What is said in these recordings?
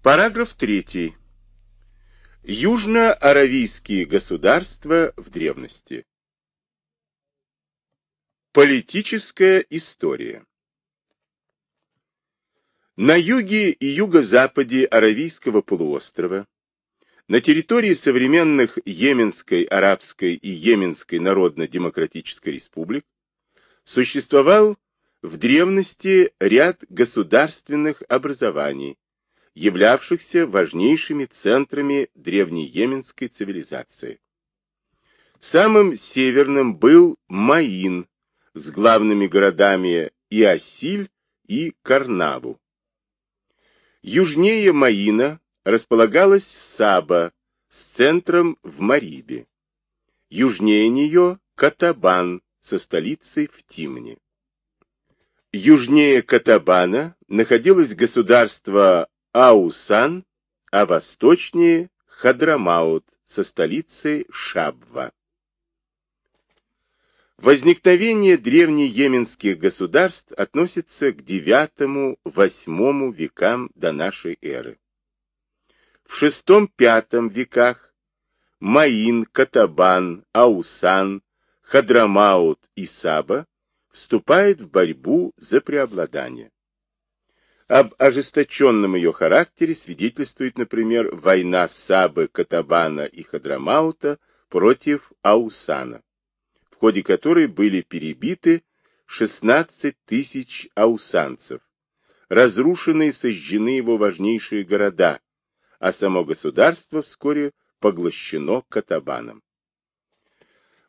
Параграф 3. Южно-аравийские государства в древности. Политическая история. На юге и юго-западе Аравийского полуострова, на территории современных Йеменской, Арабской и Йеменской Народно-Демократической Республик, существовал в древности ряд государственных образований, являвшихся важнейшими центрами древнееменской цивилизации. Самым северным был Маин с главными городами Иосиль и Карнаву. Южнее Маина располагалась Саба с центром в Марибе. Южнее нее Катабан со столицей в Тимне. Южнее Катабана находилось государство Аусан, а восточнее Хадрамаут со столицей Шабва. Возникновение древнееменских государств относится к IX-VIII векам до нашей эры. В VI-V веках Маин, Катабан, Аусан, Хадрамаут и Саба вступают в борьбу за преобладание. Об ожесточенном ее характере свидетельствует, например, война Сабы, Катабана и Хадрамаута против Аусана, в ходе которой были перебиты 16 тысяч аусанцев, разрушены и сожжены его важнейшие города, а само государство вскоре поглощено Катабаном.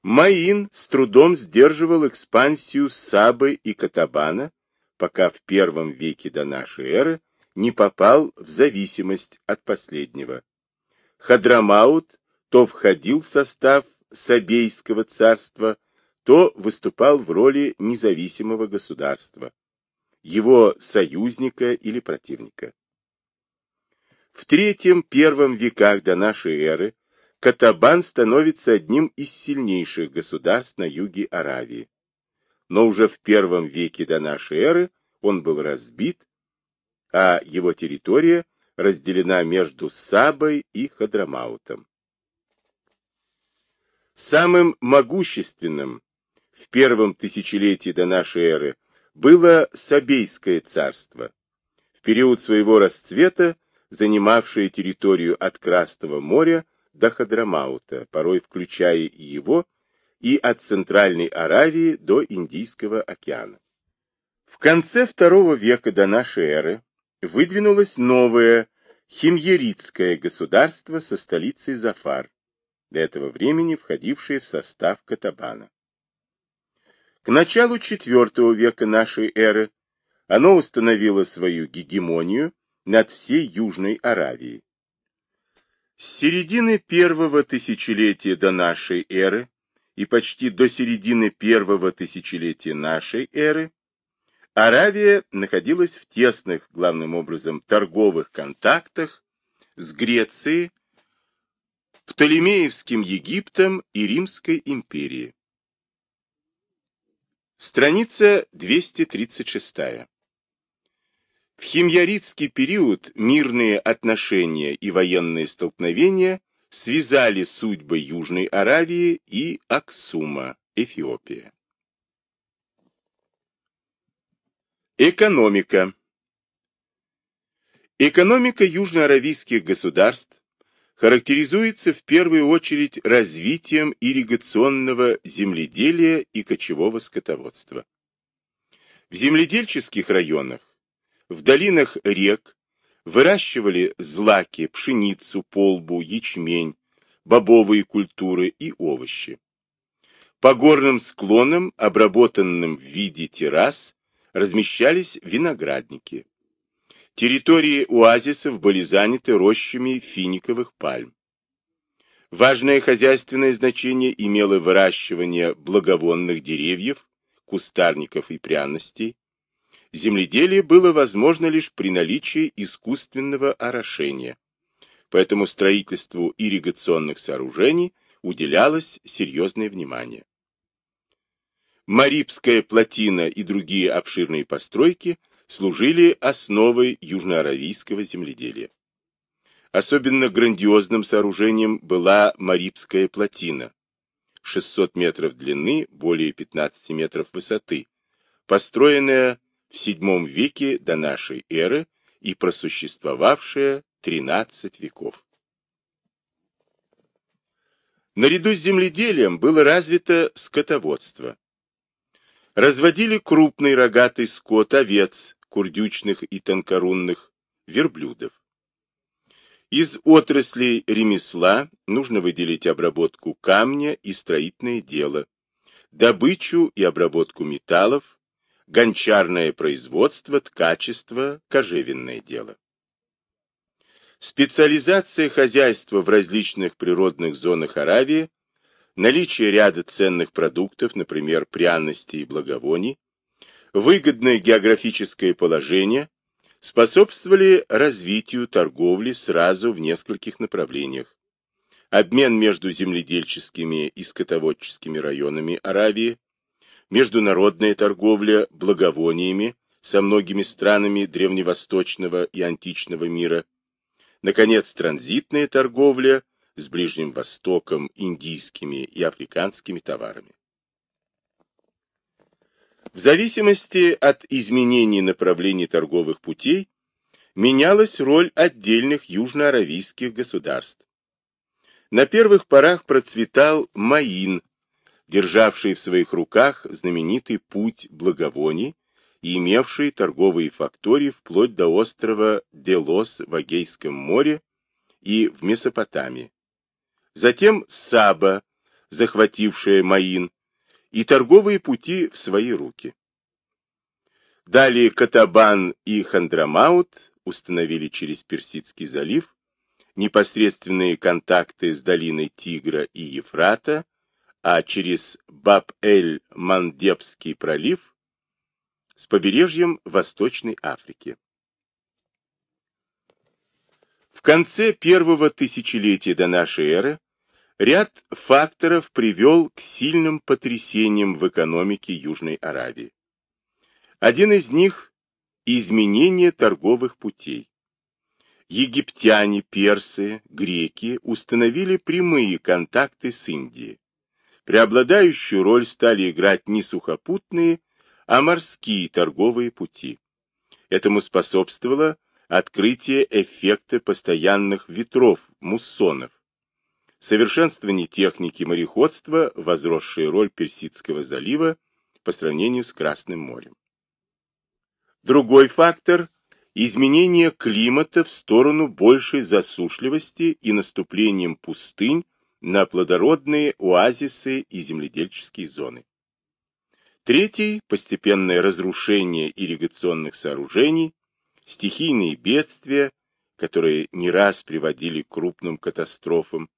Маин с трудом сдерживал экспансию Сабы и Катабана, пока в первом веке до нашей эры не попал в зависимость от последнего. Хадрамаут то входил в состав Сабейского царства, то выступал в роли независимого государства, его союзника или противника. В третьем-первом веках до нашей эры Катабан становится одним из сильнейших государств на юге Аравии но уже в первом веке до нашей эры он был разбит, а его территория разделена между Сабой и Хадрамаутом. Самым могущественным в первом тысячелетии до нашей эры было Сабейское царство, в период своего расцвета занимавшее территорию от Красного моря до Хадрамаута, порой включая и его, и от Центральной Аравии до Индийского океана. В конце II века до нашей эры выдвинулось новое химьеритское государство со столицей Зафар, до этого времени входившее в состав Катабана. К началу IV века нашей эры оно установило свою гегемонию над всей Южной Аравией. С середины первого тысячелетия до нашей эры и почти до середины первого тысячелетия нашей эры Аравия находилась в тесных, главным образом, торговых контактах с Грецией, Птолемеевским Египтом и Римской империей. Страница 236. В химьяритский период мирные отношения и военные столкновения связали судьбы Южной Аравии и Аксума, Эфиопия. Экономика. Экономика южноаравийских государств характеризуется в первую очередь развитием ирригационного земледелия и кочевого скотоводства. В земледельческих районах, в долинах рек выращивали злаки, пшеницу, полбу, ячмень, бобовые культуры и овощи. По горным склонам, обработанным в виде террас, размещались виноградники. Территории оазисов были заняты рощами финиковых пальм. Важное хозяйственное значение имело выращивание благовонных деревьев, кустарников и пряностей, земледелие было возможно лишь при наличии искусственного орошения. Поэтому строительству ирригационных сооружений уделялось серьезное внимание. Марибская плотина и другие обширные постройки служили основой южноаравийского земледелия. Особенно грандиозным сооружением была Марибская плотина, 600 метров длины, более 15 метров высоты, построенная в VII веке до нашей эры и просуществовавшая 13 веков. Наряду с земледелием было развито скотоводство. Разводили крупный рогатый скот, овец, курдючных и тонкорунных, верблюдов. Из отраслей ремесла нужно выделить обработку камня и строительное дело, добычу и обработку металлов, гончарное производство, ткачество, кожевенное дело. Специализация хозяйства в различных природных зонах Аравии, наличие ряда ценных продуктов, например, пряностей и благовоний, выгодное географическое положение, способствовали развитию торговли сразу в нескольких направлениях. Обмен между земледельческими и скотоводческими районами Аравии, международная торговля благовониями со многими странами древневосточного и античного мира, наконец, транзитная торговля с Ближним Востоком, индийскими и африканскими товарами. В зависимости от изменений направлений торговых путей менялась роль отдельных южноаравийских государств. На первых порах процветал Маин, державший в своих руках знаменитый путь благовоний и имевший торговые фактории вплоть до острова Делос в Агейском море и в Месопотамии. Затем Саба, захватившая Маин, и торговые пути в свои руки. Далее Катабан и Хандрамаут установили через Персидский залив непосредственные контакты с долиной Тигра и Ефрата, а через Баб-эль-Мандебский пролив с побережьем Восточной Африки. В конце первого тысячелетия до нашей эры Ряд факторов привел к сильным потрясениям в экономике Южной Аравии. Один из них – изменение торговых путей. Египтяне, персы, греки установили прямые контакты с Индией. Преобладающую роль стали играть не сухопутные, а морские торговые пути. Этому способствовало открытие эффекта постоянных ветров, муссонов, совершенствование техники мореходства, возросшая роль Персидского залива по сравнению с Красным морем. Другой фактор – изменение климата в сторону большей засушливости и наступлением пустынь на плодородные оазисы и земледельческие зоны. Третий – постепенное разрушение ирригационных сооружений, стихийные бедствия, которые не раз приводили к крупным катастрофам,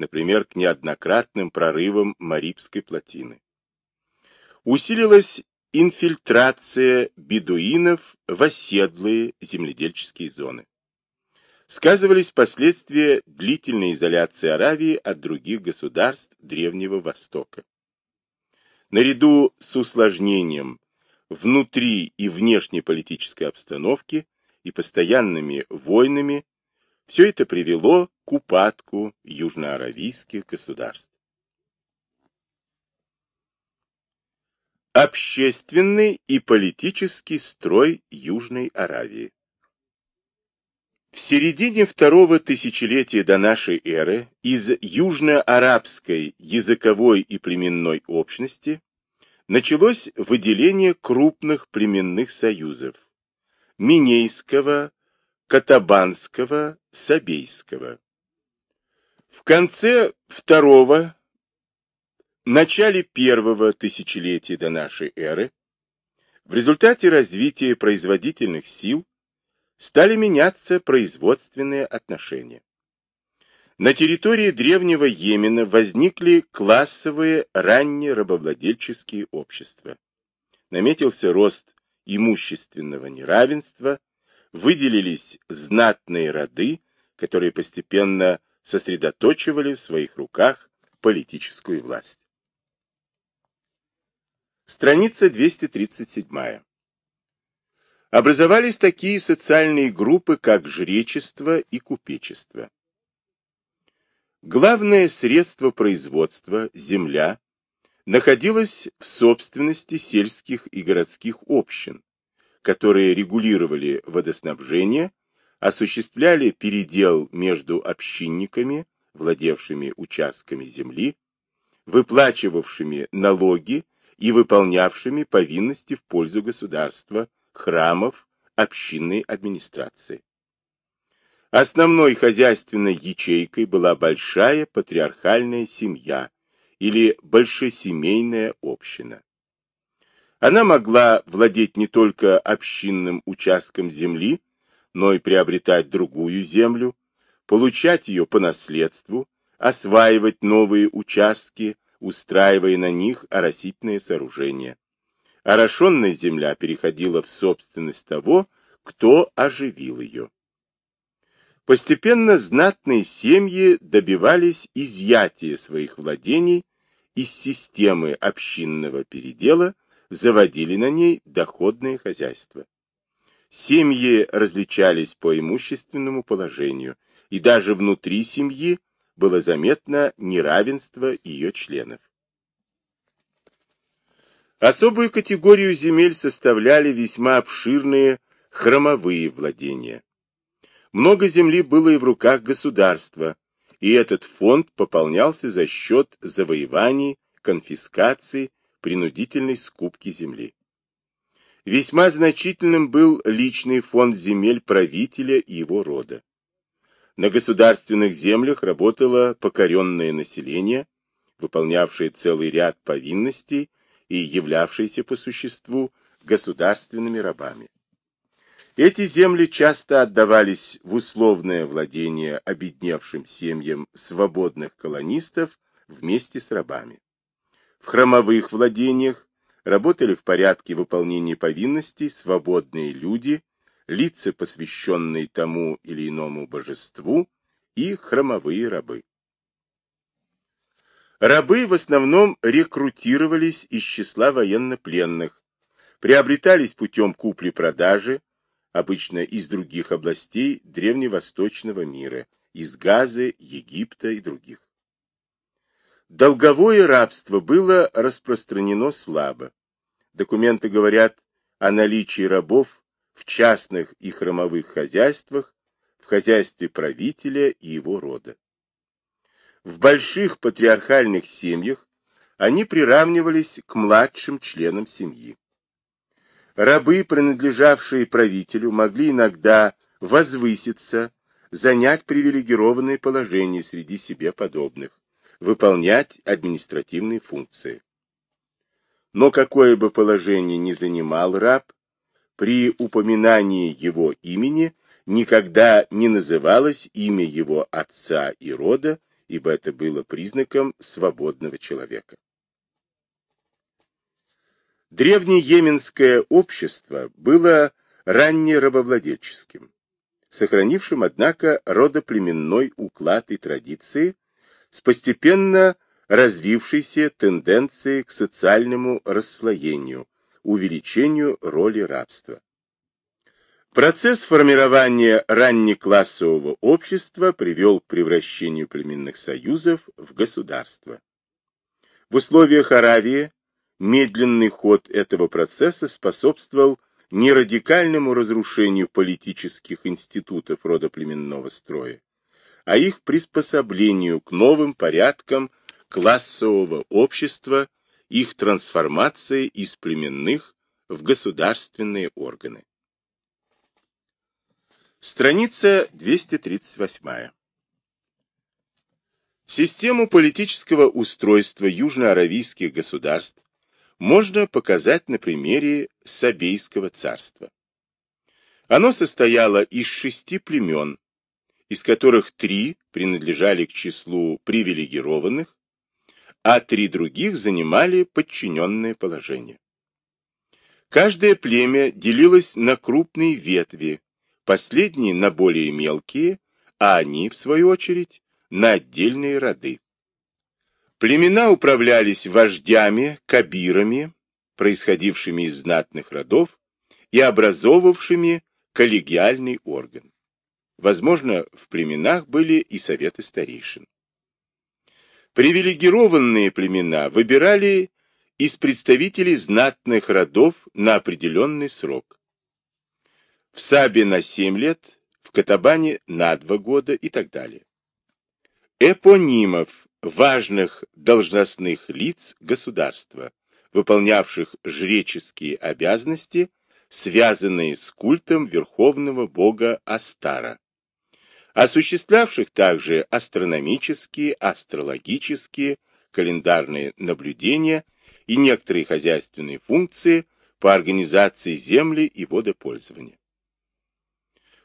например, к неоднократным прорывам Марибской плотины. Усилилась инфильтрация бедуинов в оседлые земледельческие зоны. Сказывались последствия длительной изоляции Аравии от других государств Древнего Востока. Наряду с усложнением внутри и внешней политической обстановки и постоянными войнами все это привело к упадку южноаравийских государств. Общественный и политический строй Южной Аравии В середине второго тысячелетия до нашей эры из южно-арабской языковой и племенной общности началось выделение крупных племенных союзов – Минейского, Катабанского, Сабейского. В конце второго, начале первого тысячелетия до нашей эры, в результате развития производительных сил стали меняться производственные отношения. На территории древнего Йемена возникли классовые ранние рабовладельческие общества. Наметился рост имущественного неравенства, выделились знатные роды, которые постепенно сосредоточивали в своих руках политическую власть. Страница 237. Образовались такие социальные группы, как жречество и купечество. Главное средство производства, земля, находилось в собственности сельских и городских общин, которые регулировали водоснабжение, осуществляли передел между общинниками, владевшими участками земли, выплачивавшими налоги и выполнявшими повинности в пользу государства, храмов, общинной администрации. Основной хозяйственной ячейкой была большая патриархальная семья или большесемейная община. Она могла владеть не только общинным участком земли, но и приобретать другую землю, получать ее по наследству, осваивать новые участки, устраивая на них оросительные сооружения. Орошенная земля переходила в собственность того, кто оживил ее. Постепенно знатные семьи добивались изъятия своих владений из системы общинного передела, заводили на ней доходное хозяйство. Семьи различались по имущественному положению, и даже внутри семьи было заметно неравенство ее членов. Особую категорию земель составляли весьма обширные хромовые владения. Много земли было и в руках государства, и этот фонд пополнялся за счет завоеваний, конфискации, принудительной скупки земли. Весьма значительным был личный фонд земель правителя и его рода. На государственных землях работало покоренное население, выполнявшее целый ряд повинностей и являвшееся по существу государственными рабами. Эти земли часто отдавались в условное владение обедневшим семьям свободных колонистов вместе с рабами. В хромовых владениях работали в порядке выполнения повинностей свободные люди, лица, посвященные тому или иному божеству, и хромовые рабы. Рабы в основном рекрутировались из числа военнопленных, приобретались путем купли-продажи, обычно из других областей древневосточного мира, из Газы, Египта и других. Долговое рабство было распространено слабо. Документы говорят о наличии рабов в частных и хромовых хозяйствах, в хозяйстве правителя и его рода. В больших патриархальных семьях они приравнивались к младшим членам семьи. Рабы, принадлежавшие правителю, могли иногда возвыситься, занять привилегированное положение среди себе подобных, выполнять административные функции. Но какое бы положение ни занимал раб, при упоминании его имени никогда не называлось имя его отца и рода, ибо это было признаком свободного человека. Древнее йеменское общество было раннерабовладельческим, сохранившим, однако, родоплеменной уклад и традиции с постепенно развившейся тенденцией к социальному расслоению, увеличению роли рабства. Процесс формирования раннеклассового общества привел к превращению племенных союзов в государство. В условиях Аравии медленный ход этого процесса способствовал не радикальному разрушению политических институтов родоплеменного строя, а их приспособлению к новым порядкам классового общества их трансформации из племенных в государственные органы. Страница 238. Систему политического устройства южноаравийских государств можно показать на примере Сабейского царства. Оно состояло из шести племен, из которых три принадлежали к числу привилегированных, а три других занимали подчиненное положение. Каждое племя делилось на крупные ветви, последние на более мелкие, а они, в свою очередь, на отдельные роды. Племена управлялись вождями, кабирами, происходившими из знатных родов, и образовавшими коллегиальный орган. Возможно, в племенах были и советы старейшин. Привилегированные племена выбирали из представителей знатных родов на определенный срок. В Сабе на 7 лет, в Катабане на 2 года и так далее. Эпонимов, важных должностных лиц государства, выполнявших жреческие обязанности, связанные с культом верховного бога Астара, осуществлявших также астрономические, астрологические, календарные наблюдения и некоторые хозяйственные функции по организации земли и водопользования.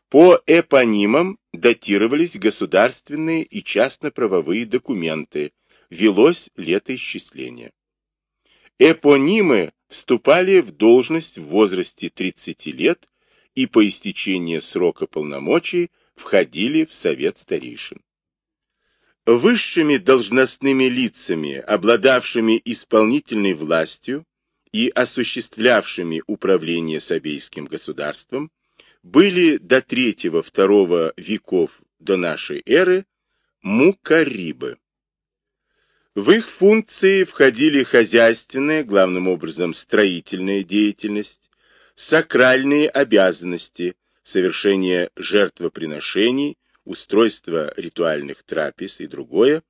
По эпонимам датировались государственные и частно-правовые документы, велось летоисчисление. Эпонимы вступали в должность в возрасте 30 лет и по истечении срока полномочий входили в совет старейшин. Высшими должностными лицами, обладавшими исполнительной властью и осуществлявшими управление Сабейским государством, были до третьего-второго веков до нашей эры мукарибы. В их функции входили хозяйственная, главным образом строительная деятельность, сакральные обязанности, совершение жертвоприношений, устройство ритуальных трапез и другое,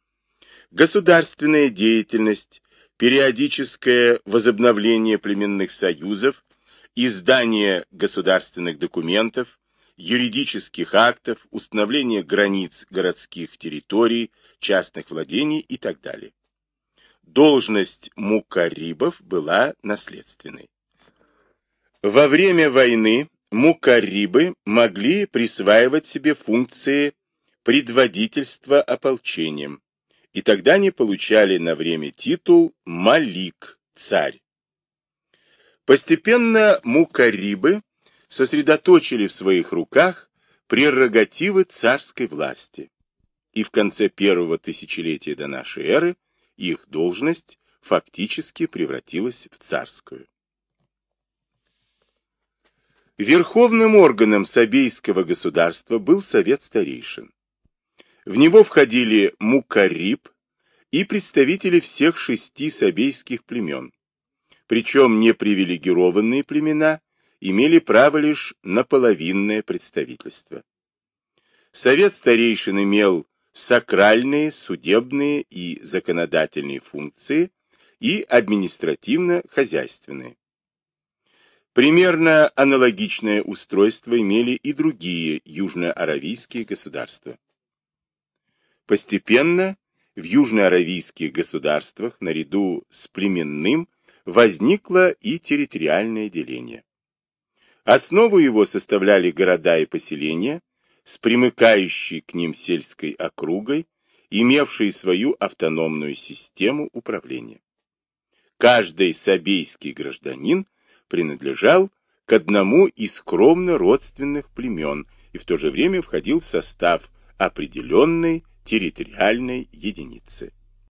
государственная деятельность, периодическое возобновление племенных союзов, издание государственных документов, юридических актов, установление границ городских территорий, частных владений и так далее. Должность мукарибов была наследственной. Во время войны мукарибы могли присваивать себе функции предводительства ополчением, и тогда они получали на время титул «Малик» – царь. Постепенно мукарибы сосредоточили в своих руках прерогативы царской власти, и в конце первого тысячелетия до нашей эры их должность фактически превратилась в царскую. Верховным органом Сабейского государства был Совет Старейшин. В него входили Мукариб и представители всех шести сабейских племен. Причем непривилегированные племена имели право лишь на половинное представительство. Совет Старейшин имел сакральные, судебные и законодательные функции и административно-хозяйственные. Примерно аналогичное устройство имели и другие южноаравийские государства. Постепенно в южноаравийских государствах наряду с племенным возникло и территориальное деление. Основу его составляли города и поселения с примыкающей к ним сельской округой, имевшие свою автономную систему управления. Каждый сабейский гражданин принадлежал к одному из скромно родственных племен и в то же время входил в состав определенной территориальной единицы.